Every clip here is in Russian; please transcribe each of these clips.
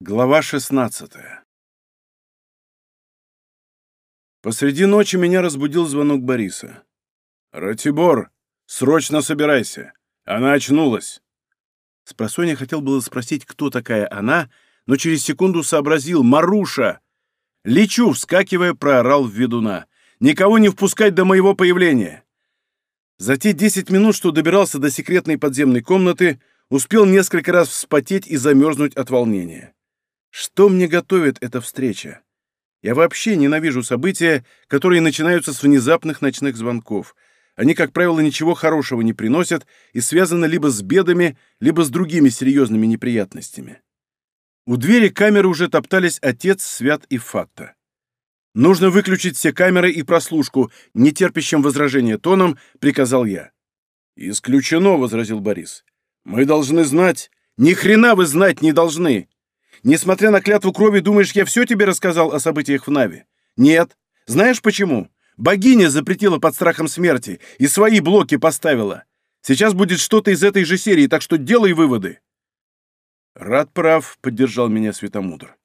Глава 16 Посреди ночи меня разбудил звонок Бориса. «Ратибор, срочно собирайся! Она очнулась!» Спросонья хотел было спросить, кто такая она, но через секунду сообразил «Маруша!» «Лечу!» — вскакивая, проорал в ведуна. «Никого не впускать до моего появления!» За те десять минут, что добирался до секретной подземной комнаты, успел несколько раз вспотеть и замерзнуть от волнения. Что мне готовит эта встреча? Я вообще ненавижу события, которые начинаются с внезапных ночных звонков. Они, как правило, ничего хорошего не приносят и связаны либо с бедами, либо с другими серьезными неприятностями. У двери камеры уже топтались отец, Свят и Фатта. «Нужно выключить все камеры и прослушку», — нетерпящим возражения тоном приказал я. «Исключено», — возразил Борис. «Мы должны знать...» «Ни хрена вы знать не должны!» Несмотря на клятву крови, думаешь, я все тебе рассказал о событиях в Наве? Нет. Знаешь почему? Богиня запретила под страхом смерти и свои блоки поставила. Сейчас будет что-то из этой же серии, так что делай выводы. Рад прав, поддержал меня Светомудр.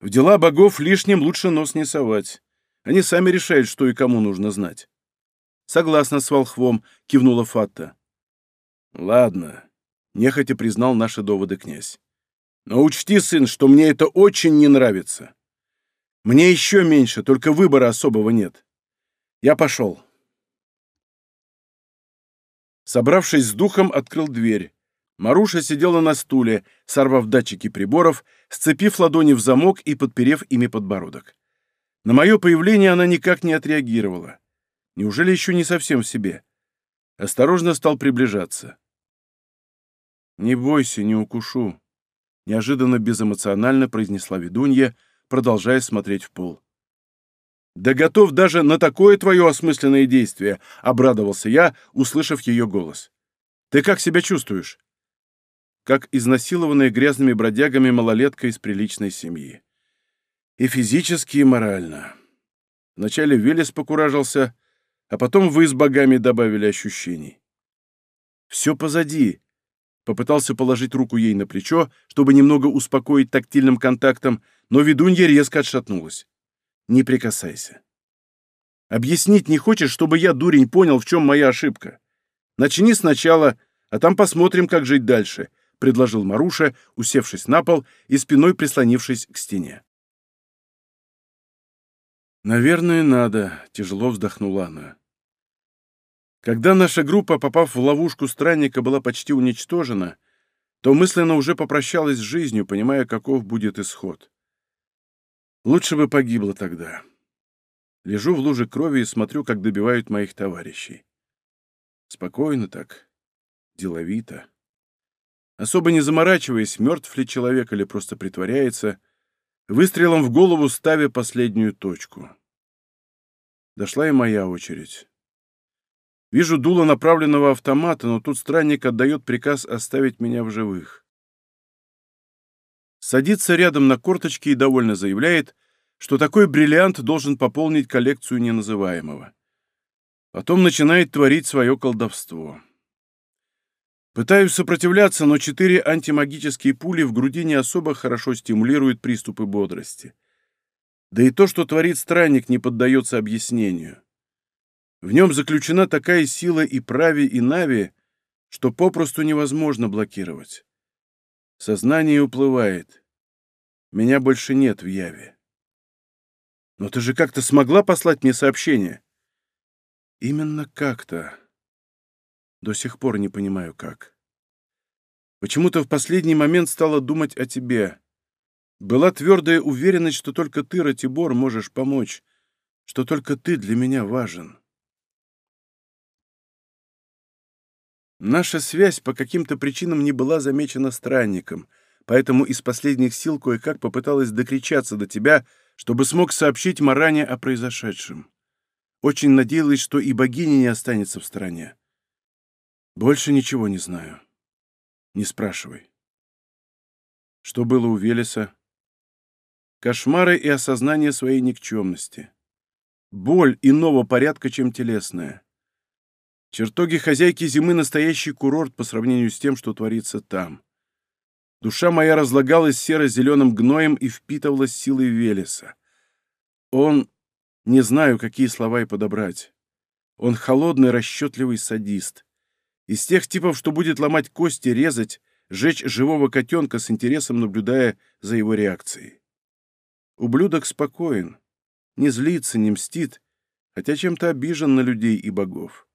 В дела богов лишним лучше нос не совать. Они сами решают, что и кому нужно знать. Согласна с волхвом, кивнула Фатта. Ладно, нехотя признал наши доводы князь. Но учти, сын, что мне это очень не нравится. Мне еще меньше, только выбора особого нет. Я пошел. Собравшись с духом, открыл дверь. Маруша сидела на стуле, сорвав датчики приборов, сцепив ладони в замок и подперев ими подбородок. На мое появление она никак не отреагировала. Неужели еще не совсем в себе? Осторожно стал приближаться. «Не бойся, не укушу», неожиданно безэмоционально произнесла ведунья, продолжая смотреть в пол. «Да готов даже на такое твое осмысленное действие!» — обрадовался я, услышав ее голос. «Ты как себя чувствуешь?» «Как изнасилованная грязными бродягами малолетка из приличной семьи. И физически, и морально. Вначале Велес покуражился, а потом вы с богами добавили ощущений. Все позади, Попытался положить руку ей на плечо, чтобы немного успокоить тактильным контактом, но ведунья резко отшатнулась. «Не прикасайся». «Объяснить не хочешь, чтобы я, дурень, понял, в чем моя ошибка? Начни сначала, а там посмотрим, как жить дальше», — предложил Маруша, усевшись на пол и спиной прислонившись к стене. «Наверное, надо», — тяжело вздохнула она. Когда наша группа, попав в ловушку странника, была почти уничтожена, то мысленно уже попрощалась с жизнью, понимая, каков будет исход. Лучше бы погибла тогда. Лежу в луже крови и смотрю, как добивают моих товарищей. Спокойно так, деловито. Особо не заморачиваясь, мертв ли человек или просто притворяется, выстрелом в голову ставя последнюю точку. Дошла и моя очередь. Вижу дуло направленного автомата, но тут странник отдает приказ оставить меня в живых. Садится рядом на корточки и довольно заявляет, что такой бриллиант должен пополнить коллекцию неназываемого. Потом начинает творить свое колдовство. Пытаюсь сопротивляться, но четыре антимагические пули в груди не особо хорошо стимулируют приступы бодрости. Да и то, что творит странник, не поддается объяснению. В нем заключена такая сила и прави, и нави, что попросту невозможно блокировать. Сознание уплывает. Меня больше нет в яве. Но ты же как-то смогла послать мне сообщение? Именно как-то. До сих пор не понимаю, как. Почему-то в последний момент стала думать о тебе. Была твердая уверенность, что только ты, Ратибор, можешь помочь, что только ты для меня важен. Наша связь по каким-то причинам не была замечена странником, поэтому из последних сил кое-как попыталась докричаться до тебя, чтобы смог сообщить Маране о произошедшем. Очень надеялась, что и богиня не останется в стороне. Больше ничего не знаю. Не спрашивай. Что было у Велеса? Кошмары и осознание своей никчемности. Боль иного порядка, чем телесная. Чертоги хозяйки зимы — настоящий курорт по сравнению с тем, что творится там. Душа моя разлагалась серо-зеленым гноем и впитывалась силой Велеса. Он... Не знаю, какие слова и подобрать. Он холодный, расчетливый садист. Из тех типов, что будет ломать кости, резать, жечь живого котенка с интересом, наблюдая за его реакцией. Ублюдок спокоен, не злится, не мстит, хотя чем-то обижен на людей и богов.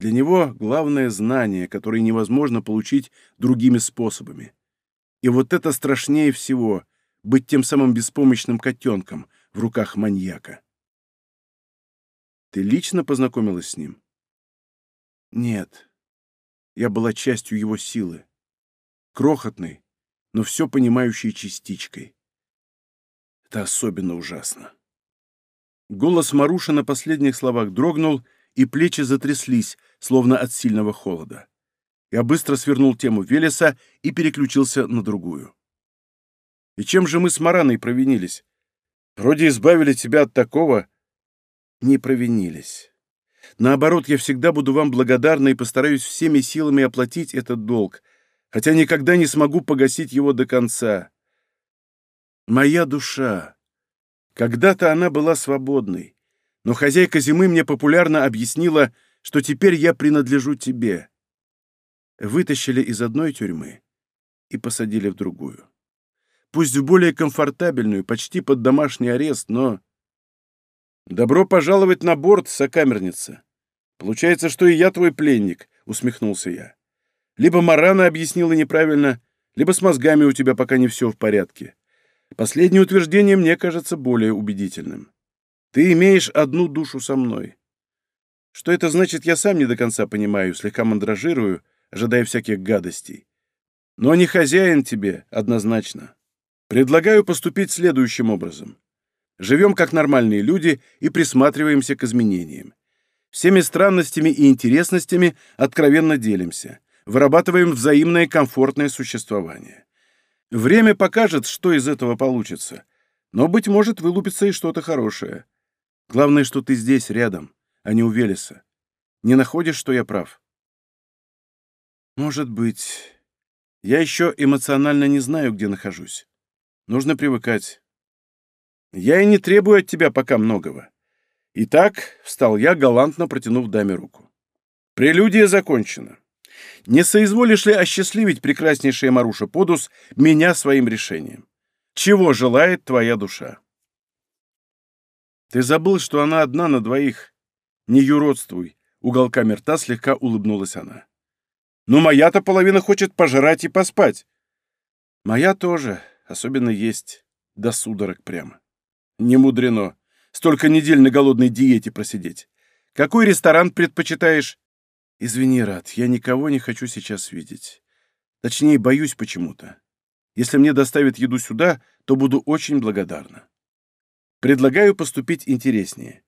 Для него главное знание, которое невозможно получить другими способами. И вот это страшнее всего — быть тем самым беспомощным котенком в руках маньяка. Ты лично познакомилась с ним? Нет. Я была частью его силы. Крохотной, но все понимающей частичкой. Это особенно ужасно. Голос Маруши на последних словах дрогнул, и плечи затряслись, словно от сильного холода. Я быстро свернул тему Велеса и переключился на другую. И чем же мы с Мараной провинились? Вроде избавили тебя от такого. Не провинились. Наоборот, я всегда буду вам благодарна и постараюсь всеми силами оплатить этот долг, хотя никогда не смогу погасить его до конца. Моя душа. Когда-то она была свободной, но хозяйка зимы мне популярно объяснила, что теперь я принадлежу тебе вытащили из одной тюрьмы и посадили в другую. Пусть в более комфортабельную, почти под домашний арест, но... «Добро пожаловать на борт, сокамерница. Получается, что и я твой пленник», — усмехнулся я. «Либо Марана объяснила неправильно, либо с мозгами у тебя пока не все в порядке. Последнее утверждение мне кажется более убедительным. Ты имеешь одну душу со мной. Что это значит, я сам не до конца понимаю, слегка мандражирую, ожидая всяких гадостей. Но не хозяин тебе, однозначно. Предлагаю поступить следующим образом. Живем как нормальные люди и присматриваемся к изменениям. Всеми странностями и интересностями откровенно делимся. Вырабатываем взаимное комфортное существование. Время покажет, что из этого получится. Но, быть может, вылупится и что-то хорошее. Главное, что ты здесь, рядом, а не у Велеса. Не находишь, что я прав? Может быть. Я еще эмоционально не знаю, где нахожусь. Нужно привыкать. Я и не требую от тебя пока многого. Итак, встал я, галантно протянув даме руку. Прелюдия закончена. Не соизволишь ли осчастливить прекраснейшая Маруша Подус меня своим решением? Чего желает твоя душа? Ты забыл, что она одна на двоих. Не юродствуй. Уголками рта слегка улыбнулась она. Но моя-то половина хочет пожрать и поспать. Моя тоже, особенно есть до судорог прямо. Не мудрено. Столько недель на голодной диете просидеть. Какой ресторан предпочитаешь? Извини, Рад, я никого не хочу сейчас видеть. Точнее, боюсь почему-то. Если мне доставят еду сюда, то буду очень благодарна. Предлагаю поступить интереснее.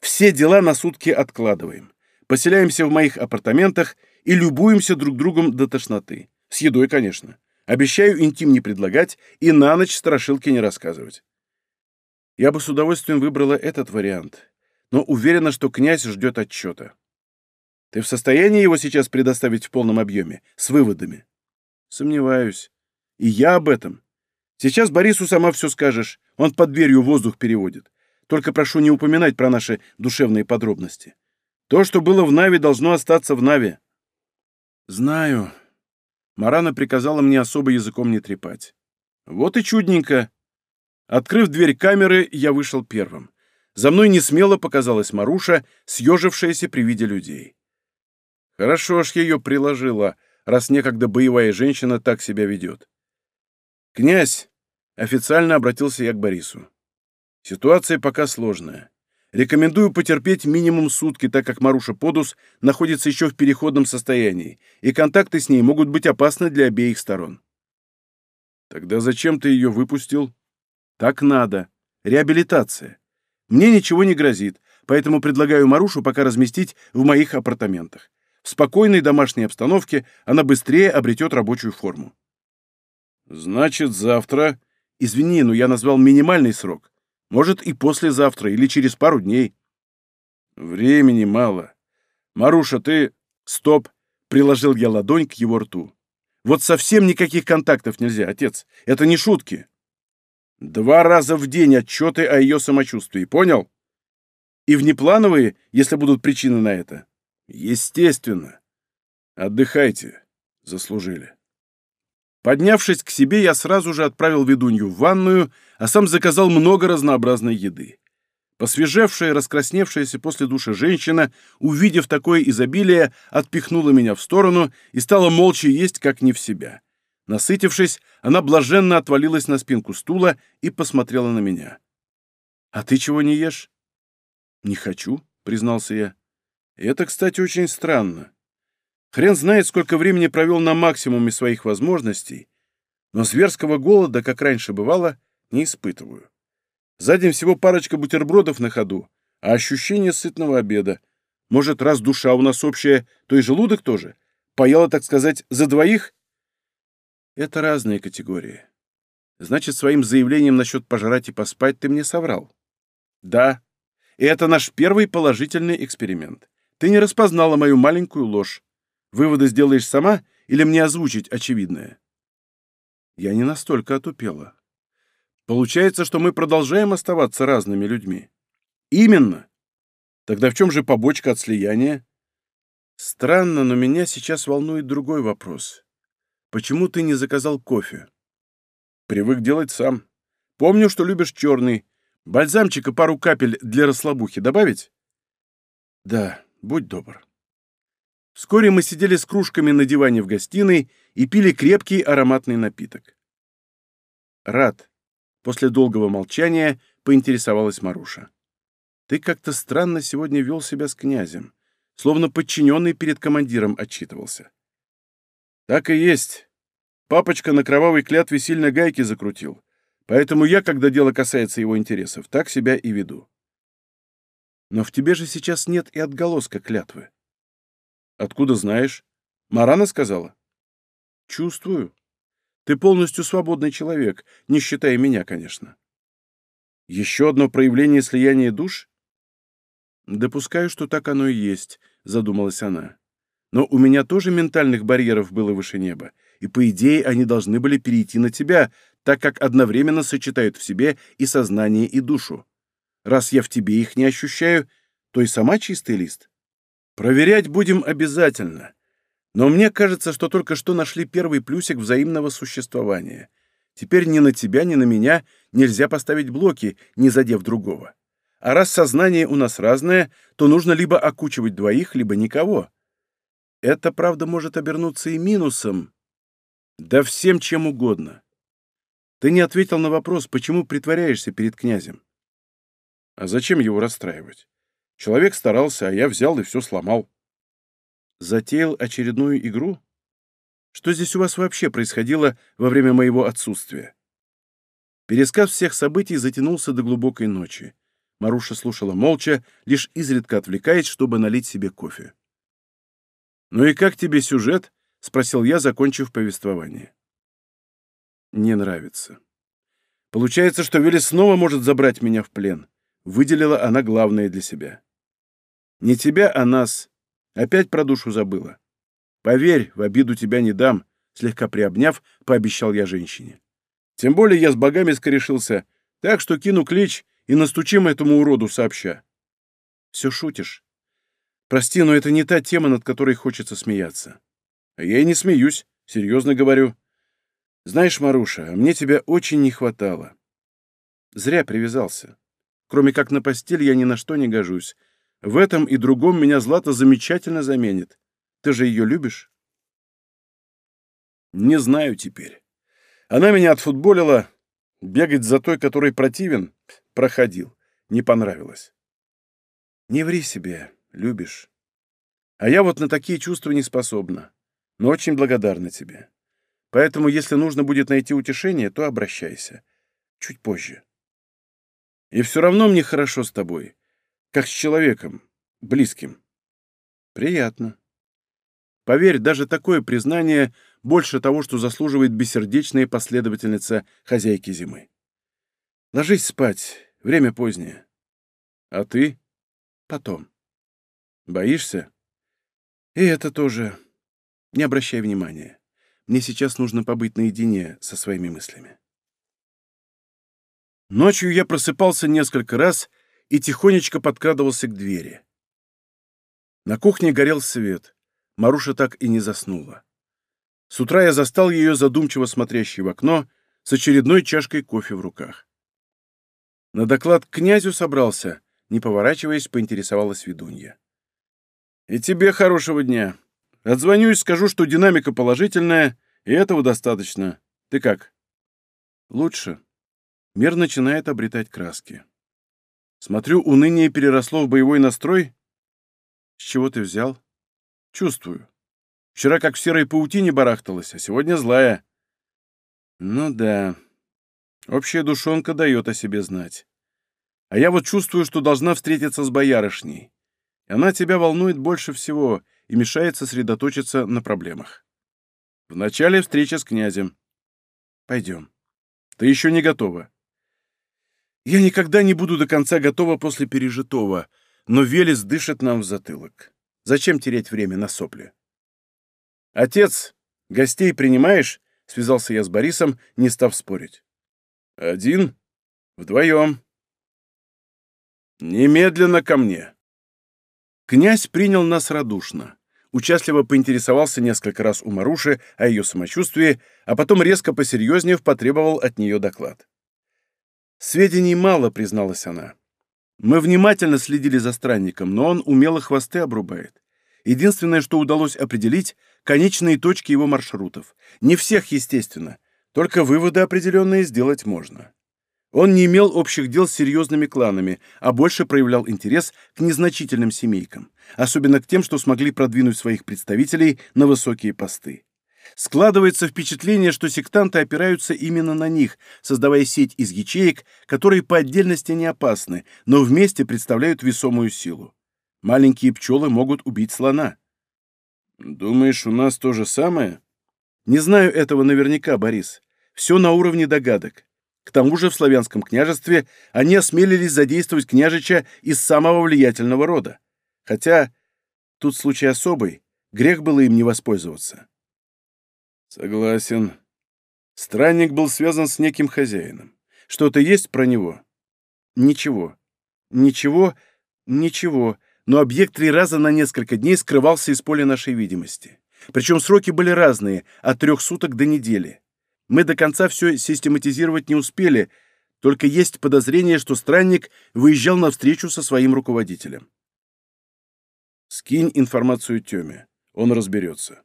Все дела на сутки откладываем. Поселяемся в моих апартаментах и любуемся друг другом до тошноты. С едой, конечно. Обещаю интим не предлагать и на ночь страшилки не рассказывать. Я бы с удовольствием выбрала этот вариант, но уверена, что князь ждет отчета. Ты в состоянии его сейчас предоставить в полном объеме, с выводами? Сомневаюсь. И я об этом. Сейчас Борису сама все скажешь. Он под дверью воздух переводит. Только прошу не упоминать про наши душевные подробности. То, что было в Наве, должно остаться в Наве. «Знаю». Марана приказала мне особо языком не трепать. «Вот и чудненько». Открыв дверь камеры, я вышел первым. За мной несмело показалась Маруша, съежившаяся при виде людей. Хорошо ж ее приложила, раз некогда боевая женщина так себя ведет. «Князь!» — официально обратился я к Борису. «Ситуация пока сложная. Рекомендую потерпеть минимум сутки, так как Маруша Подус находится еще в переходном состоянии, и контакты с ней могут быть опасны для обеих сторон. Тогда зачем ты ее выпустил? Так надо. Реабилитация. Мне ничего не грозит, поэтому предлагаю Марушу пока разместить в моих апартаментах. В спокойной домашней обстановке она быстрее обретет рабочую форму. Значит, завтра... Извини, но я назвал минимальный срок. Может, и послезавтра, или через пару дней. Времени мало. Маруша, ты... Стоп! Приложил я ладонь к его рту. Вот совсем никаких контактов нельзя, отец. Это не шутки. Два раза в день отчеты о ее самочувствии, понял? И внеплановые, если будут причины на это. Естественно. Отдыхайте. Заслужили. Поднявшись к себе, я сразу же отправил ведунью в ванную, а сам заказал много разнообразной еды. Посвежевшая, раскрасневшаяся после душа женщина, увидев такое изобилие, отпихнула меня в сторону и стала молча есть, как не в себя. Насытившись, она блаженно отвалилась на спинку стула и посмотрела на меня. «А ты чего не ешь?» «Не хочу», — признался я. «Это, кстати, очень странно. Хрен знает, сколько времени провел на максимуме своих возможностей, но зверского голода, как раньше бывало, не испытываю. За день всего парочка бутербродов на ходу, а ощущение сытного обеда. Может, раз душа у нас общая, то и желудок тоже? Поела, так сказать, за двоих? Это разные категории. Значит, своим заявлением насчет пожрать и поспать ты мне соврал. Да. И это наш первый положительный эксперимент. Ты не распознала мою маленькую ложь. Выводы сделаешь сама или мне озвучить очевидное? Я не настолько отупела. Получается, что мы продолжаем оставаться разными людьми. Именно. Тогда в чем же побочка от слияния? Странно, но меня сейчас волнует другой вопрос. Почему ты не заказал кофе? Привык делать сам. Помню, что любишь черный. Бальзамчика пару капель для расслабухи добавить? Да, будь добр. Вскоре мы сидели с кружками на диване в гостиной и пили крепкий ароматный напиток. Рад, После долгого молчания поинтересовалась Маруша. «Ты как-то странно сегодня вел себя с князем, словно подчиненный перед командиром отчитывался». «Так и есть. Папочка на кровавой клятве сильно гайки закрутил, поэтому я, когда дело касается его интересов, так себя и веду». «Но в тебе же сейчас нет и отголоска клятвы». «Откуда знаешь? Марана сказала?» «Чувствую. Ты полностью свободный человек, не считая меня, конечно. Еще одно проявление слияния душ? Допускаю, что так оно и есть, задумалась она. Но у меня тоже ментальных барьеров было выше неба, и, по идее, они должны были перейти на тебя, так как одновременно сочетают в себе и сознание, и душу. Раз я в тебе их не ощущаю, то и сама чистый лист. Проверять будем обязательно. Но мне кажется, что только что нашли первый плюсик взаимного существования. Теперь ни на тебя, ни на меня нельзя поставить блоки, не задев другого. А раз сознание у нас разное, то нужно либо окучивать двоих, либо никого. Это, правда, может обернуться и минусом. Да всем чем угодно. Ты не ответил на вопрос, почему притворяешься перед князем. А зачем его расстраивать? Человек старался, а я взял и все сломал. Затеял очередную игру? Что здесь у вас вообще происходило во время моего отсутствия? Пересказ всех событий затянулся до глубокой ночи. Маруша слушала молча, лишь изредка отвлекаясь, чтобы налить себе кофе. «Ну и как тебе сюжет?» — спросил я, закончив повествование. «Не нравится. Получается, что Вилли снова может забрать меня в плен. Выделила она главное для себя. Не тебя, а нас, Опять про душу забыла. Поверь, в обиду тебя не дам, слегка приобняв, пообещал я женщине. Тем более я с богами скорешился, так что кину клич и настучим этому уроду сообща. Все шутишь. Прости, но это не та тема, над которой хочется смеяться. А я и не смеюсь, серьезно говорю. Знаешь, Маруша, мне тебя очень не хватало. Зря привязался. Кроме как на постель я ни на что не гожусь, в этом и другом меня Злата замечательно заменит. Ты же ее любишь? Не знаю теперь. Она меня отфутболила. Бегать за той, который противен, проходил. Не понравилось. Не ври себе, любишь. А я вот на такие чувства не способна. Но очень благодарна тебе. Поэтому, если нужно будет найти утешение, то обращайся. Чуть позже. И все равно мне хорошо с тобой как с человеком, близким. Приятно. Поверь, даже такое признание больше того, что заслуживает бессердечная последовательница хозяйки зимы. Ложись спать, время позднее. А ты? Потом. Боишься? И это тоже. Не обращай внимания. Мне сейчас нужно побыть наедине со своими мыслями. Ночью я просыпался несколько раз и тихонечко подкрадывался к двери. На кухне горел свет. Маруша так и не заснула. С утра я застал ее задумчиво смотрящей в окно с очередной чашкой кофе в руках. На доклад к князю собрался, не поворачиваясь, поинтересовалась ведунья. «И тебе хорошего дня. Отзвонюсь, скажу, что динамика положительная, и этого достаточно. Ты как?» «Лучше». Мир начинает обретать краски. Смотрю, уныние переросло в боевой настрой. С чего ты взял? Чувствую. Вчера как в серой паутине барахталась, а сегодня злая. Ну да. Общая душонка дает о себе знать. А я вот чувствую, что должна встретиться с боярышней. Она тебя волнует больше всего и мешает сосредоточиться на проблемах. Вначале встреча с князем. Пойдем. Ты еще не готова. Я никогда не буду до конца готова после пережитого, но Велес дышит нам в затылок. Зачем терять время на сопли? «Отец, гостей принимаешь?» — связался я с Борисом, не став спорить. «Один? Вдвоем?» «Немедленно ко мне!» Князь принял нас радушно. Участливо поинтересовался несколько раз у Маруши о ее самочувствии, а потом резко посерьезнее потребовал от нее доклад. «Сведений мало», — призналась она. «Мы внимательно следили за странником, но он умело хвосты обрубает. Единственное, что удалось определить — конечные точки его маршрутов. Не всех, естественно, только выводы определенные сделать можно. Он не имел общих дел с серьезными кланами, а больше проявлял интерес к незначительным семейкам, особенно к тем, что смогли продвинуть своих представителей на высокие посты. Складывается впечатление, что сектанты опираются именно на них, создавая сеть из ячеек, которые по отдельности не опасны, но вместе представляют весомую силу. Маленькие пчелы могут убить слона. Думаешь, у нас то же самое? Не знаю этого наверняка, Борис. Все на уровне догадок. К тому же в славянском княжестве они осмелились задействовать княжича из самого влиятельного рода. Хотя тут случай особый, грех было им не воспользоваться. Согласен. Странник был связан с неким хозяином. Что-то есть про него? Ничего. Ничего, ничего. Но объект три раза на несколько дней скрывался из поля нашей видимости. Причем сроки были разные, от трех суток до недели. Мы до конца все систематизировать не успели, только есть подозрение, что странник выезжал на встречу со своим руководителем. Скинь информацию Тёме, он разберется.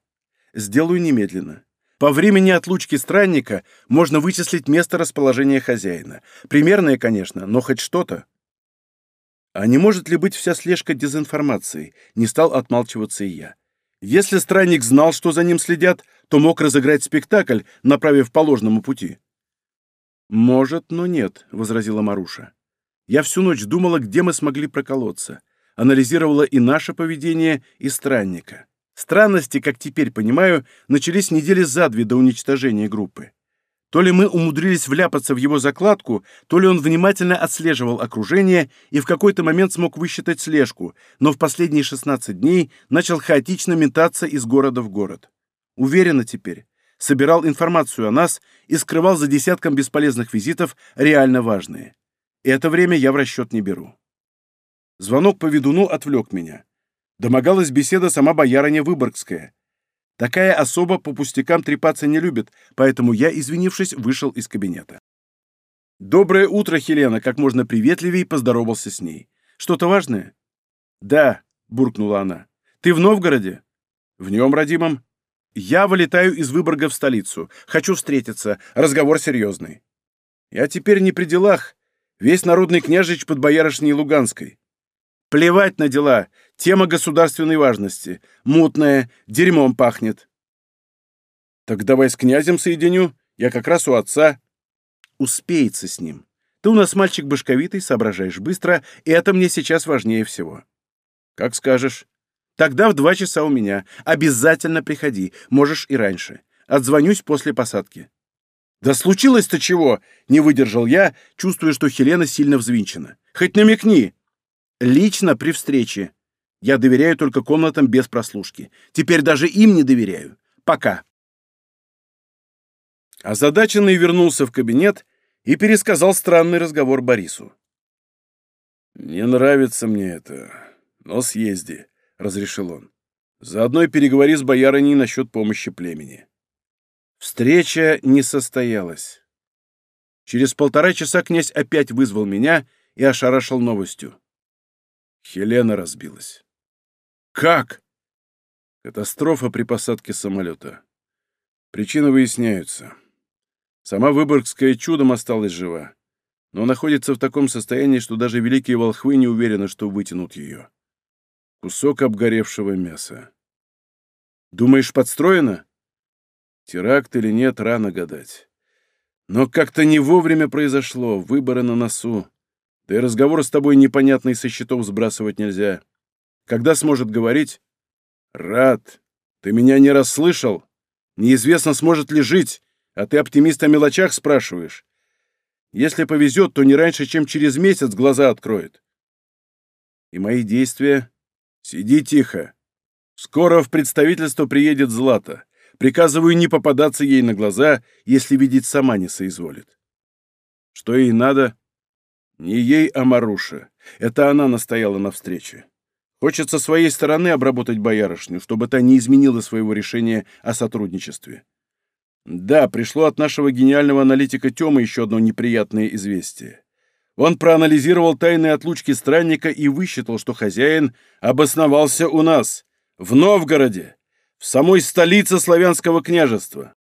Сделаю немедленно. По времени отлучки странника можно вычислить место расположения хозяина. Примерное, конечно, но хоть что-то. А не может ли быть вся слежка дезинформацией? Не стал отмалчиваться и я. Если странник знал, что за ним следят, то мог разыграть спектакль, направив по ложному пути. «Может, но нет», — возразила Маруша. «Я всю ночь думала, где мы смогли проколоться. Анализировала и наше поведение, и странника. Странности, как теперь понимаю, начались недели за две до уничтожения группы. То ли мы умудрились вляпаться в его закладку, то ли он внимательно отслеживал окружение и в какой-то момент смог высчитать слежку, но в последние 16 дней начал хаотично метаться из города в город. Уверенно теперь. Собирал информацию о нас и скрывал за десятком бесполезных визитов реально важные. Это время я в расчет не беру. Звонок по ведуну отвлек меня домогалась беседа сама боярыня Выборгская. Такая особа по пустякам трепаться не любит, поэтому я, извинившись, вышел из кабинета. «Доброе утро, Хелена!» — как можно приветливее поздоровался с ней. «Что-то важное?» «Да», — буркнула она. «Ты в Новгороде?» «В нем, родимом». «Я вылетаю из Выборга в столицу. Хочу встретиться. Разговор серьезный». «Я теперь не при делах. Весь народный княжич под боярышней Луганской. Плевать на дела. Тема государственной важности. Мутная, дерьмом пахнет. Так давай с князем соединю. Я как раз у отца. Успеется с ним. Ты у нас мальчик башковитый, соображаешь быстро, и это мне сейчас важнее всего. Как скажешь. Тогда в два часа у меня. Обязательно приходи. Можешь и раньше. Отзвонюсь после посадки. «Да случилось-то чего?» — не выдержал я, чувствуя, что Хелена сильно взвинчена. «Хоть намекни!» Лично при встрече. Я доверяю только комнатам без прослушки. Теперь даже им не доверяю. Пока. Озадаченный вернулся в кабинет и пересказал странный разговор Борису. «Не нравится мне это, но съезди», — разрешил он. «Заодно и переговори с боярыней насчет помощи племени». Встреча не состоялась. Через полтора часа князь опять вызвал меня и ошарашил новостью. Хелена разбилась. «Как?» Катастрофа при посадке самолета. Причины выясняются. Сама Выборгская чудом осталась жива, но находится в таком состоянии, что даже великие волхвы не уверены, что вытянут ее. Кусок обгоревшего мяса. Думаешь, подстроено? Теракт или нет, рано гадать. Но как-то не вовремя произошло, выборы на носу. Да и разговор с тобой непонятный со счетов сбрасывать нельзя. Когда сможет говорить? Рад. Ты меня не расслышал? Неизвестно, сможет ли жить, а ты оптимист о мелочах спрашиваешь. Если повезет, то не раньше, чем через месяц глаза откроет. И мои действия? Сиди тихо. Скоро в представительство приедет Злата. Приказываю не попадаться ей на глаза, если видеть сама не соизволит. Что ей надо? Не ей, а Маруше. Это она настояла на встрече. Хочет со своей стороны обработать боярышню, чтобы та не изменила своего решения о сотрудничестве. Да, пришло от нашего гениального аналитика Тёмы еще одно неприятное известие. Он проанализировал тайные отлучки странника и высчитал, что хозяин обосновался у нас, в Новгороде, в самой столице славянского княжества.